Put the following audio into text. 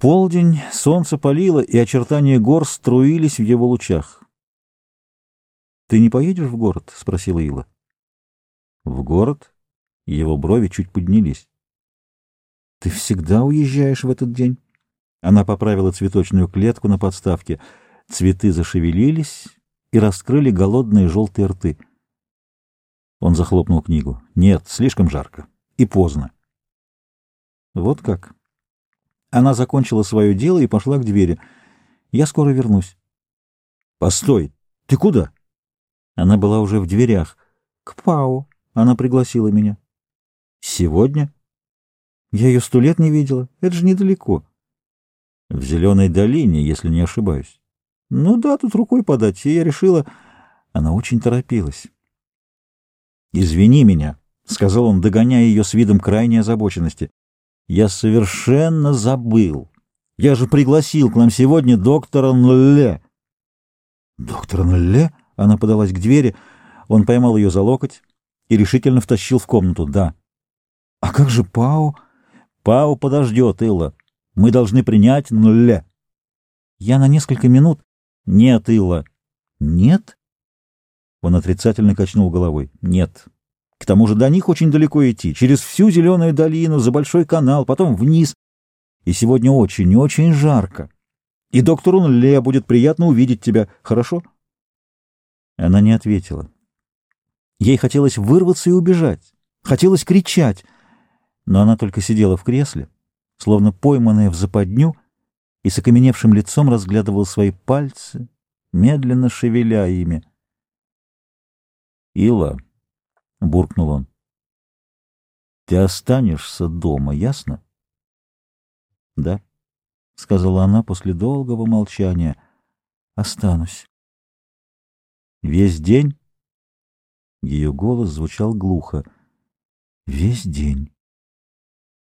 полдень солнце палило, и очертания гор струились в его лучах. «Ты не поедешь в город?» — спросила Ила. «В город?» Его брови чуть поднялись. «Ты всегда уезжаешь в этот день?» Она поправила цветочную клетку на подставке. Цветы зашевелились и раскрыли голодные желтые рты. Он захлопнул книгу. «Нет, слишком жарко. И поздно». «Вот как?» Она закончила свое дело и пошла к двери. «Я скоро вернусь». «Постой! Ты куда?» Она была уже в дверях. «К Пау». Она пригласила меня. «Сегодня?» «Я ее сто лет не видела. Это же недалеко». «В Зеленой долине, если не ошибаюсь». «Ну да, тут рукой подать. И я решила...» Она очень торопилась. «Извини меня», — сказал он, догоняя ее с видом крайней озабоченности. Я совершенно забыл. Я же пригласил к нам сегодня доктора Нле. Доктора Нле? Она подалась к двери. Он поймал ее за локоть и решительно втащил в комнату. Да. А как же Пау? Пау подождет, Илла. Мы должны принять Нле. Я на несколько минут. Нет, Илла. Нет? Он отрицательно качнул головой. Нет. К тому же до них очень далеко идти, через всю зеленую долину, за большой канал, потом вниз. И сегодня очень-очень жарко. И доктору Ле будет приятно увидеть тебя, хорошо? Она не ответила. Ей хотелось вырваться и убежать. Хотелось кричать. Но она только сидела в кресле, словно пойманная в западню, и с окаменевшим лицом разглядывала свои пальцы, медленно шевеля ими. «Ила», — буркнул он. — Ты останешься дома, ясно? — Да, — сказала она после долгого молчания. — Останусь. — Весь день? Ее голос звучал глухо. — Весь день.